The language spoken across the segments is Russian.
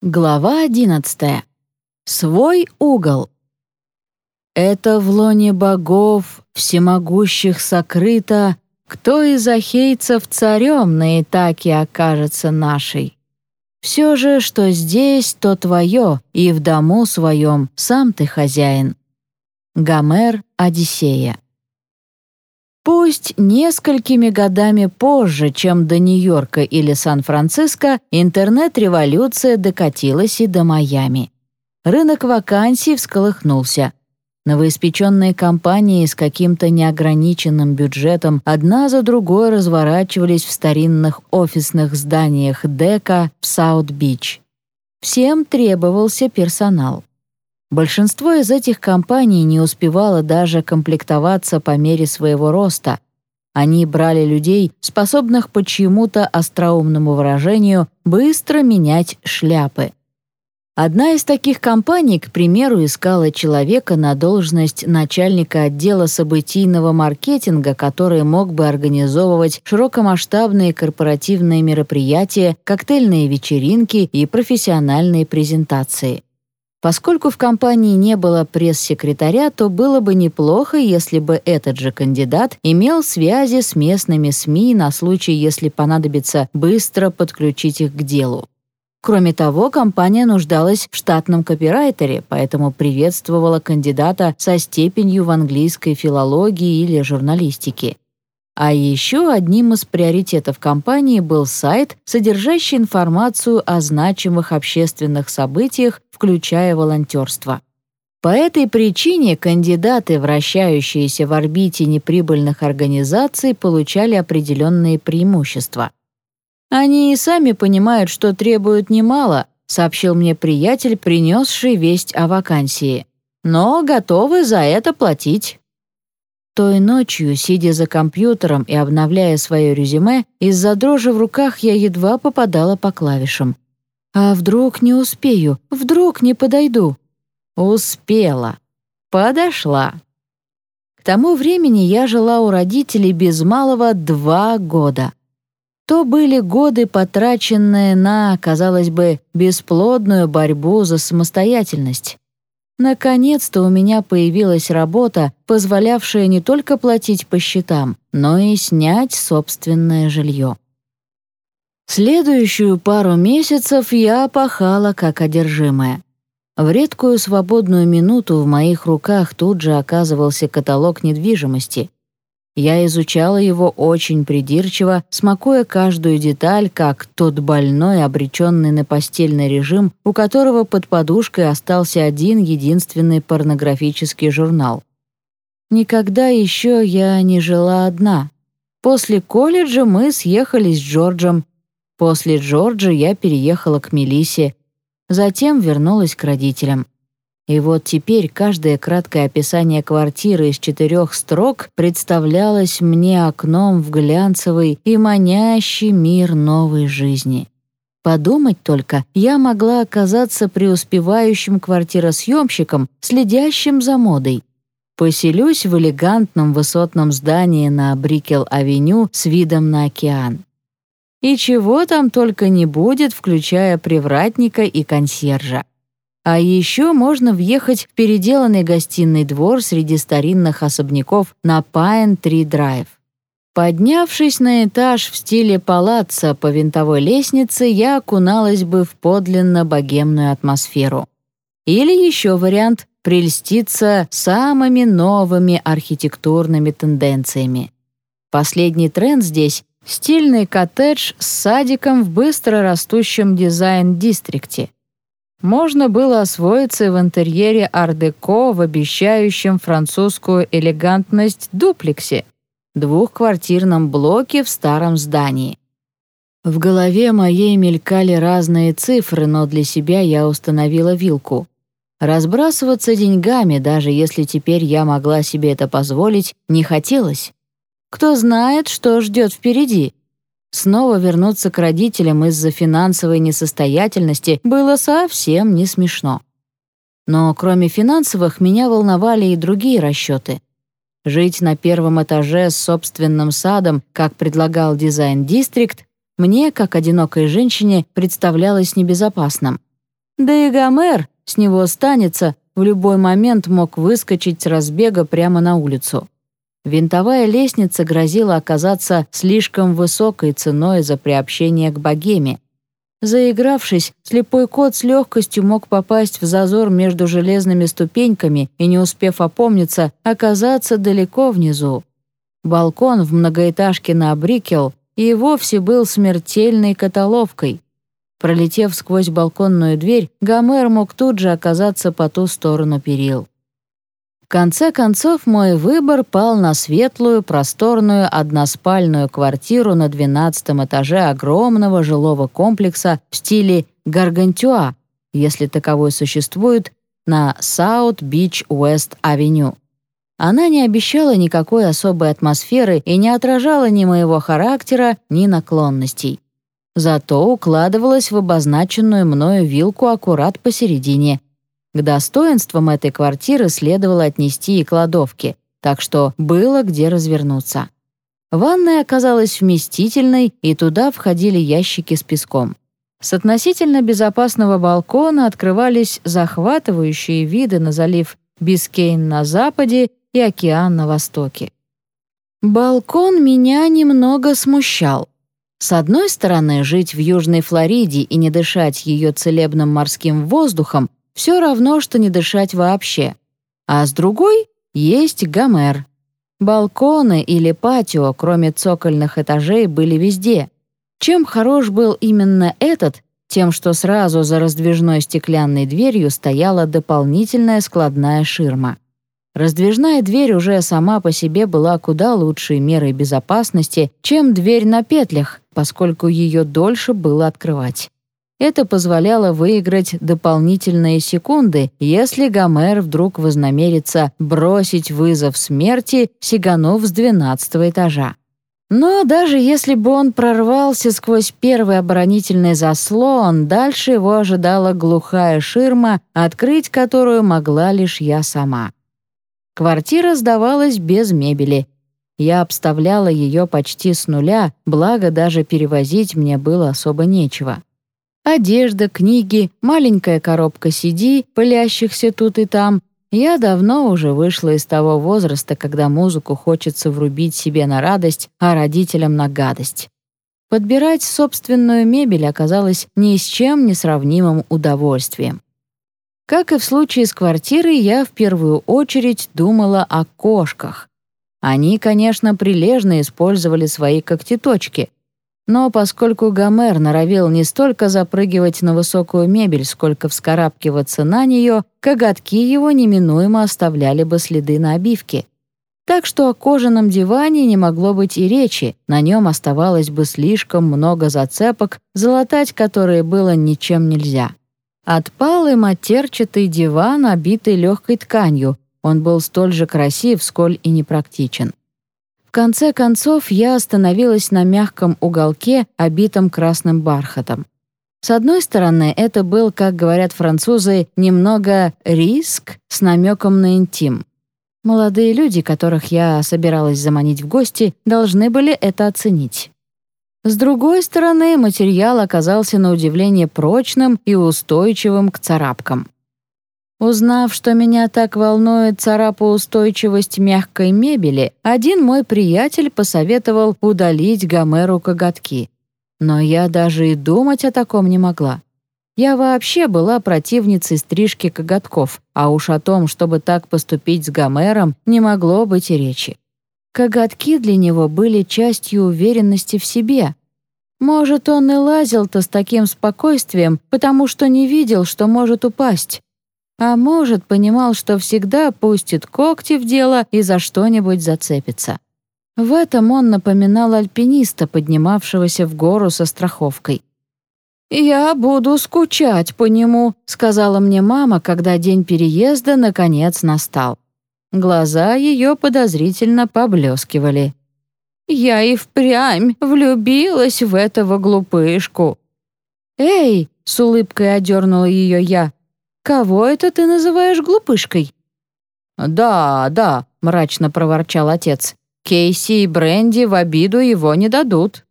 Глава одиннадцатая. Свой угол. Это в лоне богов, всемогущих сокрыто, кто из ахейцев царем на Итаке окажется нашей. Все же, что здесь, то твое, и в дому своем сам ты хозяин. Гомер, Одиссея. Пусть несколькими годами позже, чем до Нью-Йорка или Сан-Франциско, интернет-революция докатилась и до Майами. Рынок вакансий всколыхнулся. Новоиспеченные компании с каким-то неограниченным бюджетом одна за другой разворачивались в старинных офисных зданиях ар-деко в Саут-Бич. Всем требовался персонал. Большинство из этих компаний не успевало даже комплектоваться по мере своего роста. Они брали людей, способных по чьему-то остроумному выражению быстро менять шляпы. Одна из таких компаний, к примеру, искала человека на должность начальника отдела событийного маркетинга, который мог бы организовывать широкомасштабные корпоративные мероприятия, коктейльные вечеринки и профессиональные презентации. Поскольку в компании не было пресс-секретаря, то было бы неплохо, если бы этот же кандидат имел связи с местными СМИ на случай, если понадобится быстро подключить их к делу. Кроме того, компания нуждалась в штатном копирайтере, поэтому приветствовала кандидата со степенью в английской филологии или журналистике. А еще одним из приоритетов компании был сайт, содержащий информацию о значимых общественных событиях, включая волонтерство. По этой причине кандидаты, вращающиеся в орбите неприбыльных организаций, получали определенные преимущества. «Они и сами понимают, что требуют немало», сообщил мне приятель, принесший весть о вакансии. «Но готовы за это платить». Той ночью, сидя за компьютером и обновляя свое резюме, из-за дрожи в руках я едва попадала по клавишам. А вдруг не успею? Вдруг не подойду? Успела. Подошла. К тому времени я жила у родителей без малого два года. То были годы, потраченные на, казалось бы, бесплодную борьбу за самостоятельность. Наконец-то у меня появилась работа, позволявшая не только платить по счетам, но и снять собственное жилье. Следующую пару месяцев я пахала как одержимая. В редкую свободную минуту в моих руках тут же оказывался каталог недвижимости. Я изучала его очень придирчиво, смакуя каждую деталь, как тот больной, обреченный на постельный режим, у которого под подушкой остался один единственный порнографический журнал. Никогда еще я не жила одна. После колледжа мы съехали с Джорджем. После Джорджа я переехала к Мелисе, затем вернулась к родителям. И вот теперь каждое краткое описание квартиры из четырех строк представлялось мне окном в глянцевый и манящий мир новой жизни. Подумать только, я могла оказаться преуспевающим квартиросъемщиком, следящим за модой. Поселюсь в элегантном высотном здании на Брикелл-авеню с видом на океан. И чего там только не будет, включая привратника и консьержа. А еще можно въехать в переделанный гостиный двор среди старинных особняков на Пайн-Три-драйв. Поднявшись на этаж в стиле палаца по винтовой лестнице, я окуналась бы в подлинно богемную атмосферу. Или еще вариант — прельститься самыми новыми архитектурными тенденциями. Последний тренд здесь — стильный коттедж с садиком в быстро растущем дизайн-дистрикте — можно было освоиться в интерьере ар-деко в обещающем французскую элегантность дуплексе, двухквартирном блоке в старом здании. В голове моей мелькали разные цифры, но для себя я установила вилку. Разбрасываться деньгами, даже если теперь я могла себе это позволить, не хотелось. Кто знает, что ждет впереди. Снова вернуться к родителям из-за финансовой несостоятельности было совсем не смешно. Но кроме финансовых меня волновали и другие расчеты. Жить на первом этаже с собственным садом, как предлагал дизайн-дистрикт, мне, как одинокой женщине, представлялось небезопасным. Да и Гомер, с него останется, в любой момент мог выскочить с разбега прямо на улицу. Винтовая лестница грозила оказаться слишком высокой ценой за приобщение к богеме. Заигравшись, слепой кот с легкостью мог попасть в зазор между железными ступеньками и, не успев опомниться, оказаться далеко внизу. Балкон в многоэтажке на Брикел и вовсе был смертельной котоловкой. Пролетев сквозь балконную дверь, Гомер мог тут же оказаться по ту сторону перил. Конце концов, мой выбор пал на светлую, просторную, односпальную квартиру на 12 этаже огромного жилого комплекса в стиле «Гаргантюа», если таковой существует, на Саут-Бич-Уэст-Авеню. Она не обещала никакой особой атмосферы и не отражала ни моего характера, ни наклонностей. Зато укладывалась в обозначенную мною вилку аккурат посередине. К достоинствам этой квартиры следовало отнести и кладовки, так что было где развернуться. Ванная оказалась вместительной, и туда входили ящики с песком. С относительно безопасного балкона открывались захватывающие виды на залив Бискейн на западе и океан на востоке. Балкон меня немного смущал. С одной стороны, жить в Южной Флориде и не дышать ее целебным морским воздухом все равно, что не дышать вообще. А с другой есть Гомер. Балконы или патио, кроме цокольных этажей, были везде. Чем хорош был именно этот, тем, что сразу за раздвижной стеклянной дверью стояла дополнительная складная ширма. Раздвижная дверь уже сама по себе была куда лучшей мерой безопасности, чем дверь на петлях, поскольку ее дольше было открывать. Это позволяло выиграть дополнительные секунды, если Гомер вдруг вознамерится бросить вызов смерти, сиганув с двенадцатого этажа. Но даже если бы он прорвался сквозь первый оборонительный заслон, дальше его ожидала глухая ширма, открыть которую могла лишь я сама. Квартира сдавалась без мебели. Я обставляла ее почти с нуля, благо даже перевозить мне было особо нечего. Одежда, книги, маленькая коробка CD, пылящихся тут и там. Я давно уже вышла из того возраста, когда музыку хочется врубить себе на радость, а родителям на гадость. Подбирать собственную мебель оказалось ни с чем не сравнимым удовольствием. Как и в случае с квартирой, я в первую очередь думала о кошках. Они, конечно, прилежно использовали свои когтеточки. Но поскольку Гомер норовил не столько запрыгивать на высокую мебель, сколько вскарабкиваться на нее, коготки его неминуемо оставляли бы следы на обивке. Так что о кожаном диване не могло быть и речи, на нем оставалось бы слишком много зацепок, залатать которые было ничем нельзя. Отпал и матерчатый диван, обитый легкой тканью. Он был столь же красив, сколь и непрактичен. В конце концов, я остановилась на мягком уголке, обитом красным бархатом. С одной стороны, это был, как говорят французы, немного риск с намеком на интим. Молодые люди, которых я собиралась заманить в гости, должны были это оценить. С другой стороны, материал оказался на удивление прочным и устойчивым к царапкам. Узнав, что меня так волнует царапоустойчивость мягкой мебели, один мой приятель посоветовал удалить Гомеру коготки. Но я даже и думать о таком не могла. Я вообще была противницей стрижки коготков, а уж о том, чтобы так поступить с Гомером, не могло быть и речи. Коготки для него были частью уверенности в себе. Может, он и лазил-то с таким спокойствием, потому что не видел, что может упасть. А может, понимал, что всегда пустит когти в дело и за что-нибудь зацепится. В этом он напоминал альпиниста, поднимавшегося в гору со страховкой. «Я буду скучать по нему», — сказала мне мама, когда день переезда наконец настал. Глаза ее подозрительно поблескивали. «Я и впрямь влюбилась в этого глупышку». «Эй!» — с улыбкой одернула ее я. «Кого это ты называешь глупышкой?» «Да, да», — мрачно проворчал отец. «Кейси и Бренди в обиду его не дадут».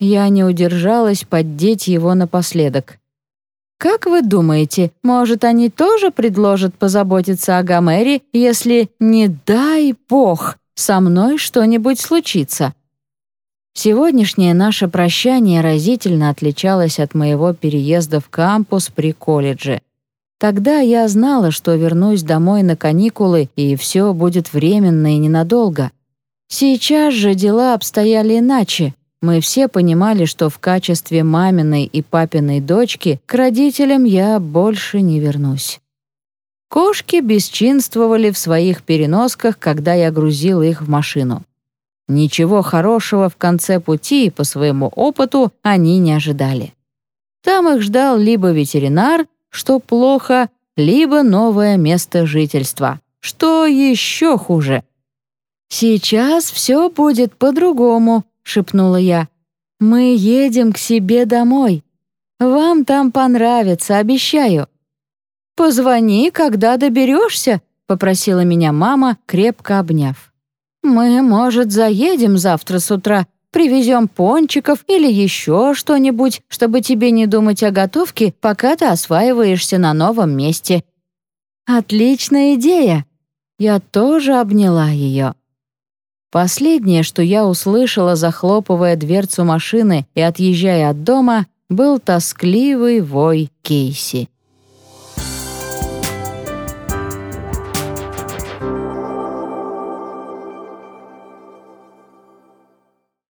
Я не удержалась поддеть его напоследок. Как вы думаете, может, они тоже предложат позаботиться о Гомере, если, не дай бог, со мной что-нибудь случится?» Сегодняшнее наше прощание разительно отличалось от моего переезда в кампус при колледже. Тогда я знала, что вернусь домой на каникулы, и все будет временно и ненадолго. Сейчас же дела обстояли иначе. Мы все понимали, что в качестве маминой и папиной дочки к родителям я больше не вернусь. Кошки бесчинствовали в своих переносках, когда я грузил их в машину. Ничего хорошего в конце пути по своему опыту они не ожидали. Там их ждал либо ветеринар, что плохо, либо новое место жительства, что еще хуже. «Сейчас все будет по-другому», — шепнула я. «Мы едем к себе домой. Вам там понравится, обещаю». «Позвони, когда доберешься», — попросила меня мама, крепко обняв. «Мы, может, заедем завтра с утра, привезем пончиков или еще что-нибудь, чтобы тебе не думать о готовке, пока ты осваиваешься на новом месте». «Отличная идея!» Я тоже обняла ее. Последнее, что я услышала, захлопывая дверцу машины и отъезжая от дома, был тоскливый вой Кейси.